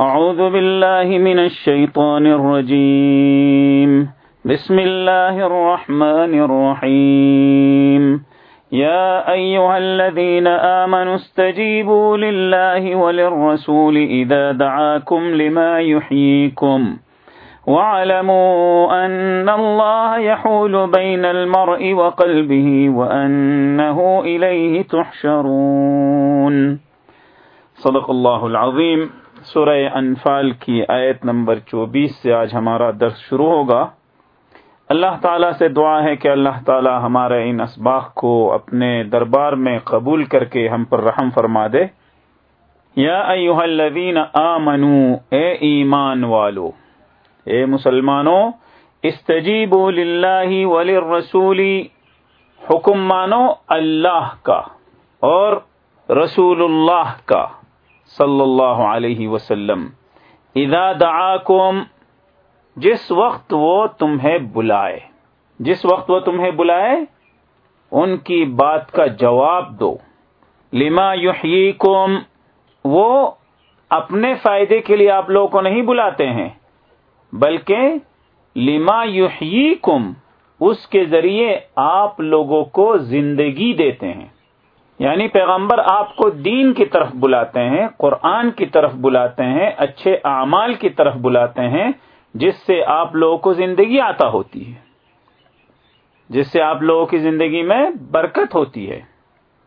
أعوذ بالله من الشيطان الرجيم. بسم الله الرحمن الرحيم. يا أيها الذين آمنوا استجيبوا لله وللرسول إذا دعاكم لما يحييكم. واعلموا أن الله يحول بين المرء وقلبه وأنه إليه تحشرون. صدق الله العظيم. سورہ انفال کی آیت نمبر چوبیس سے آج ہمارا درس شروع ہوگا۔ اللہ تعالیٰ سے دعا ہے کہ اللہ تعالیٰ ہمارے ان اسباق کو اپنے دربار میں قبول کر کے ہم پر رحم فرما دے۔ یا ایوہ الذین آمنو، اے ایمان والو، اے مسلمانوں، استجیبوا للہ وللرسول، حکم مانو اللہ کا اور رسول اللہ کا۔ صلی اللہ علیہ وسلم، اذا دعاکم، جس وقت وہ تمہیں بلائے، جس وقت وہ تمہیں بلائے، ان کی بات کا جواب دو۔ لما یحییکم، وہ اپنے فائدے کے لیے آپ لوگوں کو نہیں بلاتے ہیں، بلکہ لما یحییکم، اس کے ذریعے آپ لوگوں کو زندگی دیتے ہیں۔ یعنی پیغمبر آپ کو دین کی طرف بلاتے ہیں، قرآن کی طرف بلاتے ہیں، اچھے اعمال کی طرف بلاتے ہیں، جس سے آپ لوگوں کو زندگی آتا ہوتی ہے۔ جس سے آپ لوگوں کی زندگی میں برکت ہوتی ہے۔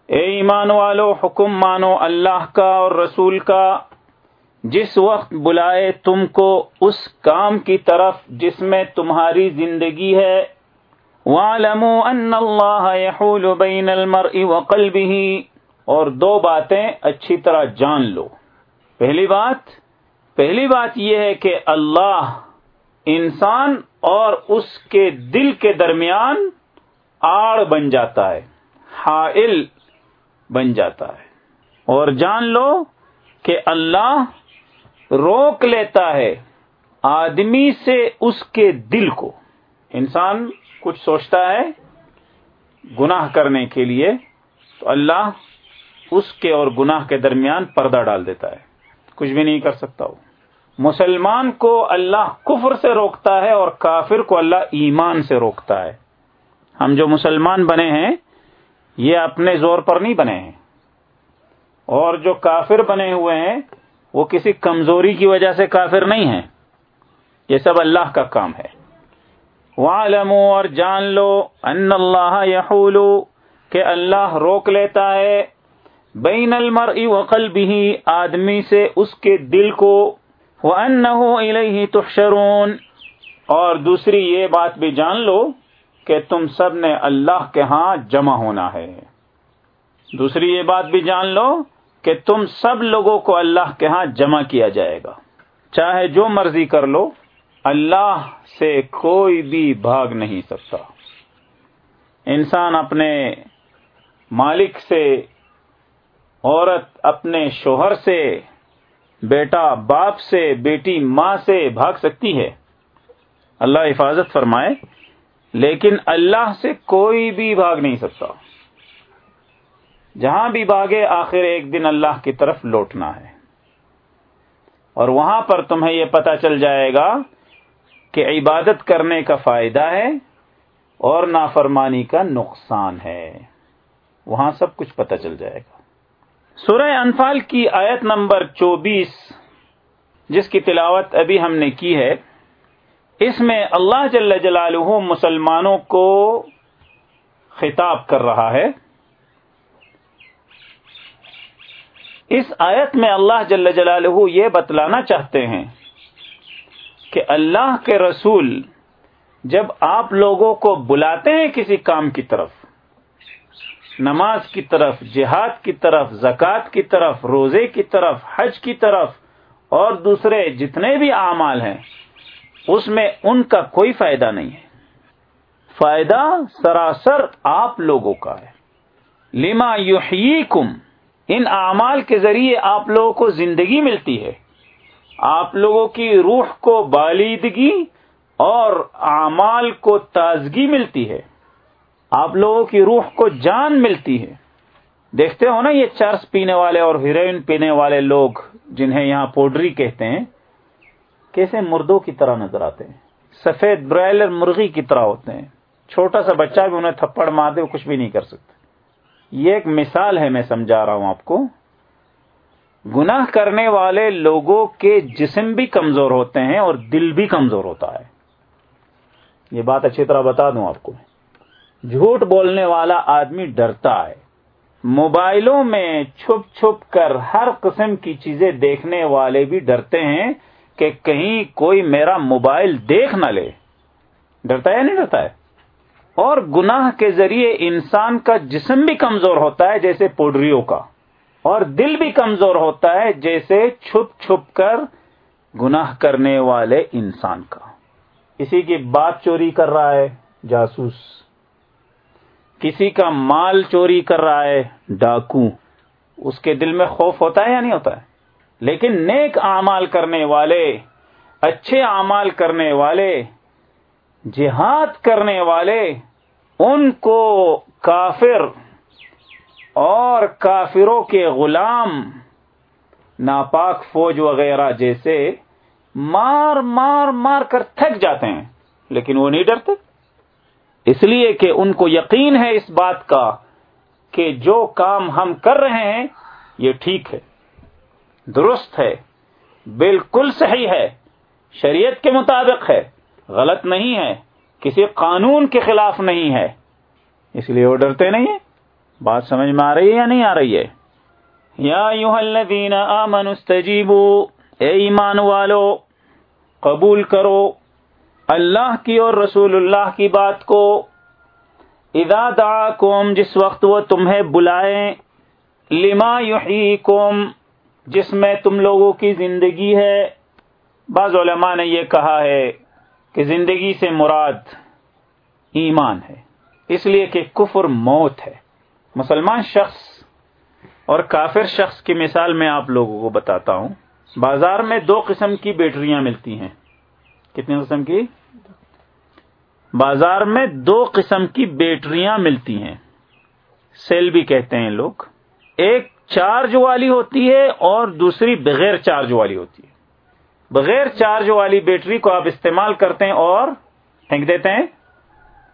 اے ایمان والو، حکم مانو اللہ کا اور رسول کا۔ جس وقت بلائے تم کو اس کام کی طرف جس میں تمہاری زندگی ہے وَعْلَمُوا أَنَّ اللَّهَ يَحُولُ بَيْنَ الْمَرْءِ وَقَلْبِهِ اور دو باتیں اچھی طرح جان لو۔ پہلی بات پہلی بات یہ ہے کہ اللہ انسان اور اس کے دل کے درمیان آڑ بن جاتا ہے، حائل بن جاتا ہے۔ اور جان لو کہ اللہ روک لیتا ہے آدمی سے اس کے دل کو۔ انسان کچھ سوچتا ہے گناہ کرنے کے لیے، تو اللہ اس کے اور گناہ کے درمیان پردہ ڈال دیتا ہے۔ کچھ بھی نہیں کر سکتا وہ۔ مسلمان کو اللہ کفر سے روکتا ہے اور کافر کو اللہ ایمان سے روکتا ہے۔ ہم جو مسلمان بنے ہیں، یہ اپنے زور پر نہیں بنے ہیں۔ اور جو کافر بنے ہوئے ہیں، وہ کسی کمزوری کی وجہ سے کافر نہیں ہیں۔ یہ سب اللہ کا کام ہے۔ وعلموا اور جان لو ان اللہ یحول کہ اللہ روک لیتا ہے بین المرء وقلبه آدمی سے اس کے دل کو وانه الیہ تحشرون اور دوسری یہ بات بھی جان لو کہ تم سب نے اللہ کے ہاں جمع ہونا ہے۔ دوسری یہ بات بھی جان لو کہ تم سب لوگوں کو اللہ کے ہاں جمع کیا جائے گا۔ چاہے جو مرضی کر لو اللہ سے کوئی بھی بھاگ نہیں سکتا۔ انسان اپنے مالک سے، عورت اپنے شوہر سے، بیٹا باپ سے، بیٹی ماں سے بھاگ سکتی ہے۔ اللہ حفاظت فرمائے، لیکن اللہ سے کوئی بھی بھاگ نہیں سکتا۔ جہاں بھی بھاگے، آخر ایک دن اللہ کی طرف لوٹنا ہے۔ اور وہاں پر تمہیں یہ پتا چل جائے گا کہ عبادت کرنے کا فائدہ ہے اور نافرمانی کا نقصان ہے۔ وہاں سب کچھ پتہ چل جائے گا۔ سورہ انفال کی آیت نمبر چوبیس، جس کی تلاوت ابھی ہم نے کی ہے، اس میں اللہ جل جلالہ مسلمانوں کو خطاب کر رہا ہے۔ اس آیت میں اللہ جل جلالہ یہ بتلانا چاہتے ہیں کہ اللہ کے رسول جب آپ لوگوں کو بلاتے ہیں کسی کام کی طرف، نماز کی طرف، جہاد کی طرف، زکوٰۃ کی طرف، روزے کی طرف، حج کی طرف، اور دوسرے جتنے بھی اعمال ہیں، اس میں ان کا کوئی فائدہ نہیں ہے۔ فائدہ سراسر آپ لوگوں کا ہے۔ لما یحییکم، ان اعمال کے ذریعے آپ لوگوں کو زندگی ملتی ہے۔ آپ لوگوں کی روح کو بالیدگی اور اعمال کو تازگی ملتی ہے۔ آپ لوگوں کی روح کو جان ملتی ہے۔ دیکھتے ہو نا یہ چرس پینے والے اور ہیروئن پینے والے لوگ جنہیں یہاں پوڈری کہتے ہیں، کیسے مردوں کی طرح نظر آتے ہیں۔ سفید برائلر مرغی کی طرح ہوتے ہیں۔ چھوٹا سا بچہ بھی انہیں تھپڑ مار دے، وہ کچھ بھی نہیں کر سکتے یہ ایک مثال ہے میں سمجھا رہا ہوں آپ کو۔ گناہ کرنے والے لوگوں کے جسم بھی کمزور ہوتے ہیں اور دل بھی کمزور ہوتا ہے۔ یہ بات اچھی طرح بتا دوں آپ کو۔ جھوٹ بولنے والا آدمی ڈرتا ہے۔ موبائلوں میں چھپ چھپ کر ہر قسم کی چیزیں دیکھنے والے بھی ڈرتے ہیں کہ کہیں کوئی میرا موبائل دیکھ نہ لے۔ ڈرتا ہے نہیں ڈرتا ہے؟ اور گناہ کے ذریعے انسان کا جسم بھی کمزور ہوتا ہے، جیسے پوڈریوں کا۔ اور دل بھی کمزور ہوتا ہے جیسے چھپ چھپ کر گناہ کرنے والے انسان کا۔ کسی کی بات چوری کر رہا ہے جاسوس۔ کسی کا مال چوری کر رہا ہے ڈاکو۔ اس کے دل میں خوف ہوتا ہے یا نہیں ہوتا ہے؟ لیکن نیک اعمال کرنے والے، اچھے اعمال کرنے والے، جہاد کرنے والے، ان کو کافر اور کافروں کے غلام، ناپاک فوج وغیرہ جیسے مار مار مار کر تھک جاتے ہیں، لیکن وہ نہیں ڈرتے۔ اس لیے کہ ان کو یقین ہے اس بات کا کہ جو کام ہم کر رہے ہیں، یہ ٹھیک ہے، درست ہے، بالکل صحیح ہے، شریعت کے مطابق ہے، غلط نہیں ہے، کسی قانون کے خلاف نہیں ہے۔ اس لیے وہ ڈرتے نہیں ہیں۔ بات سمجھ میں آ رہی ہے یا نہیں آ رہی ہے؟ یا الذین آمنوا استجیبوا، اے ایمان والو، قبول کرو اللہ کی اور رسول اللہ کی بات کو۔ ادا دعاکم، جس وقت وہ تمہیں بلائیں، لما یحییکم، جس میں تم لوگوں کی زندگی ہے۔ بعض علماء نے یہ کہا ہے کہ زندگی سے مراد ایمان ہے، اس لیے کہ کفر موت ہے۔ مسلمان شخص اور کافر شخص کی مثال میں آپ لوگوں کو بتاتا ہوں۔ بازار میں دو قسم کی بیٹریاں ملتی ہیں۔ کتنی قسم کی؟ بازار میں دو قسم کی بیٹریاں ملتی ہیں۔ سیل بھی کہتے ہیں لوگ۔ ایک چارج والی ہوتی ہے اور دوسری بغیر چارج والی ہوتی ہے۔ بغیر چارج والی بیٹری کو آپ استعمال کرتے ہیں اور پھینک دیتے ہیں۔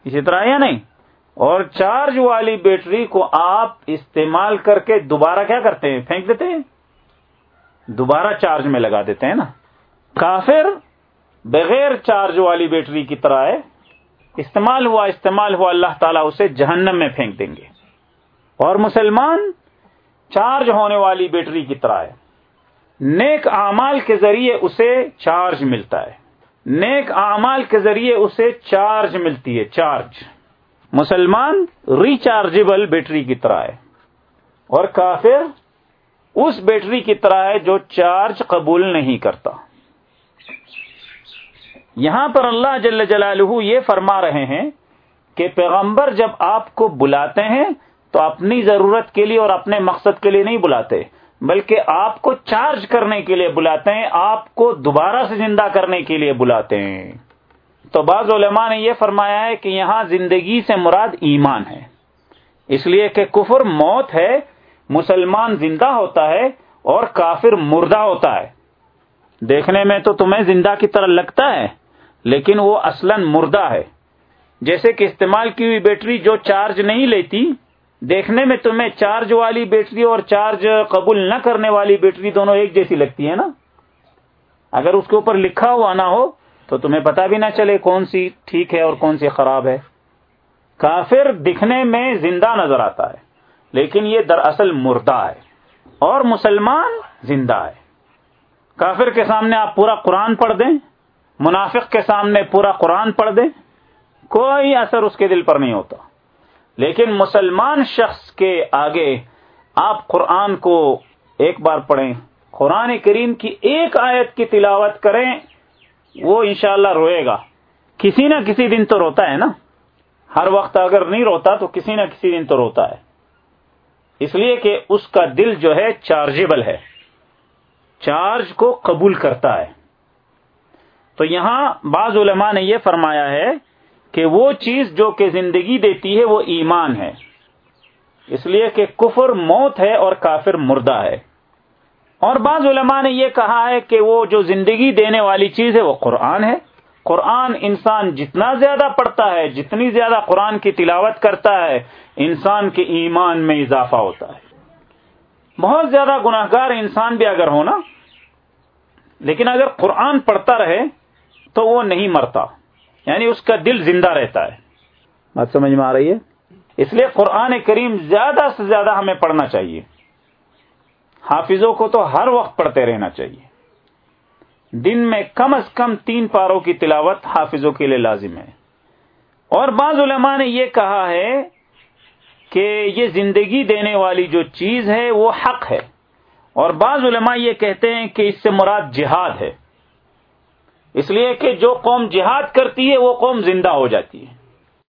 اسی طرح یا نہیں؟ اور چارج والی بیٹری کو آپ استعمال کر کے دوبارہ کیا کرتے ہیں؟ پھینک دیتے ہیں؟ دوبارہ چارج میں لگا دیتے ہیں نا؟ کافر بغیر چارج والی بیٹری کی طرح ہے، استعمال ہوا استعمال ہوا، اللہ تعالیٰ اسے جہنم میں پھینک دیں گے۔ اور مسلمان چارج ہونے والی بیٹری کی طرح ہے۔ نیک اعمال کے ذریعے اسے چارج ملتا ہے۔ نیک اعمال کے ذریعے اسے چارج ملتی ہے، چارج۔ مسلمان ریچارجبل بیٹری کی طرح ہے۔ اور کافر اس بیٹری کی طرح ہے جو چارج قبول نہیں کرتا۔ یہاں پر اللہ جل جلالہ یہ فرما رہے ہیں کہ پیغمبر جب آپ کو بلاتے ہیں تو اپنی ضرورت کے لیے اور اپنے مقصد کے لیے نہیں بلاتے، بلکہ آپ کو چارج کرنے کے لیے بلاتے ہیں، آپ کو دوبارہ سے زندہ کرنے کے لیے بلاتے ہیں۔ تو بعض علماء نے یہ فرمایا ہے کہ یہاں زندگی سے مراد ایمان ہے۔ اس لیے کہ کفر موت ہے، مسلمان زندہ ہوتا ہے اور کافر مردہ ہوتا ہے۔ دیکھنے میں تو تمہیں زندہ کی طرح لگتا ہے، لیکن وہ اصلا مردہ ہے۔ جیسے کہ استعمال کی ہوئی بیٹری جو چارج نہیں لیتی، دیکھنے میں تمہیں چارج والی بیٹری اور چارج قبول نہ کرنے والی بیٹری دونوں ایک جیسی لگتی ہے نا؟ اگر اس کے اوپر لکھا ہوا نہ ہو تو تمہیں پتا بھی نہ چلے کون سی ٹھیک ہے اور کون سی خراب ہے۔ کافر دکھنے میں زندہ نظر آتا ہے، لیکن یہ دراصل مردہ ہے اور مسلمان زندہ ہے۔ کافر کے سامنے آپ پورا قرآن پڑھ دیں، منافق کے سامنے پورا قرآن پڑھ دیں، کوئی اثر اس کے دل پر نہیں ہوتا۔ لیکن مسلمان شخص کے آگے آپ قرآن کو ایک بار پڑھیں، قرآن کریم کی ایک آیت کی تلاوت کریں وہ انشاءاللہ روئے گا۔ کسی نہ کسی دن تو روتا ہے نا۔ ہر وقت اگر نہیں روتا تو کسی نہ کسی دن تو روتا ہے۔ اس لیے کہ اس کا دل جو ہے چارجیبل ہے۔ چارج کو قبول کرتا ہے۔ تو یہاں بعض علماء نے یہ فرمایا ہے کہ وہ چیز جو کہ زندگی دیتی ہے وہ ایمان ہے۔ اس لیے کہ کفر موت ہے اور کافر مردہ ہے۔ اور بعض علماء نے یہ کہا ہے کہ وہ جو زندگی دینے والی چیز ہے وہ قرآن ہے۔ قرآن انسان جتنا زیادہ پڑھتا ہے، جتنی زیادہ قرآن کی تلاوت کرتا ہے، انسان کے ایمان میں اضافہ ہوتا ہے۔ بہت زیادہ گناہ گار انسان بھی اگر ہونا، لیکن اگر قرآن پڑھتا رہے تو وہ نہیں مرتا۔ یعنی اس کا دل زندہ رہتا ہے۔ بات سمجھ میں آ رہی ہے؟ اس لیے قرآن کریم زیادہ سے زیادہ ہمیں پڑھنا چاہیے۔ حافظوں کو تو ہر وقت پڑھتے رہنا چاہیے۔ دن میں کم از کم تین پاروں کی تلاوت حافظوں کے لیے لازم ہے۔ اور بعض علماء نے یہ کہا ہے کہ یہ زندگی دینے والی جو چیز ہے وہ حق ہے۔ اور بعض علماء یہ کہتے ہیں کہ اس سے مراد جہاد ہے۔ اس لیے کہ جو قوم جہاد کرتی ہے وہ قوم زندہ ہو جاتی ہے۔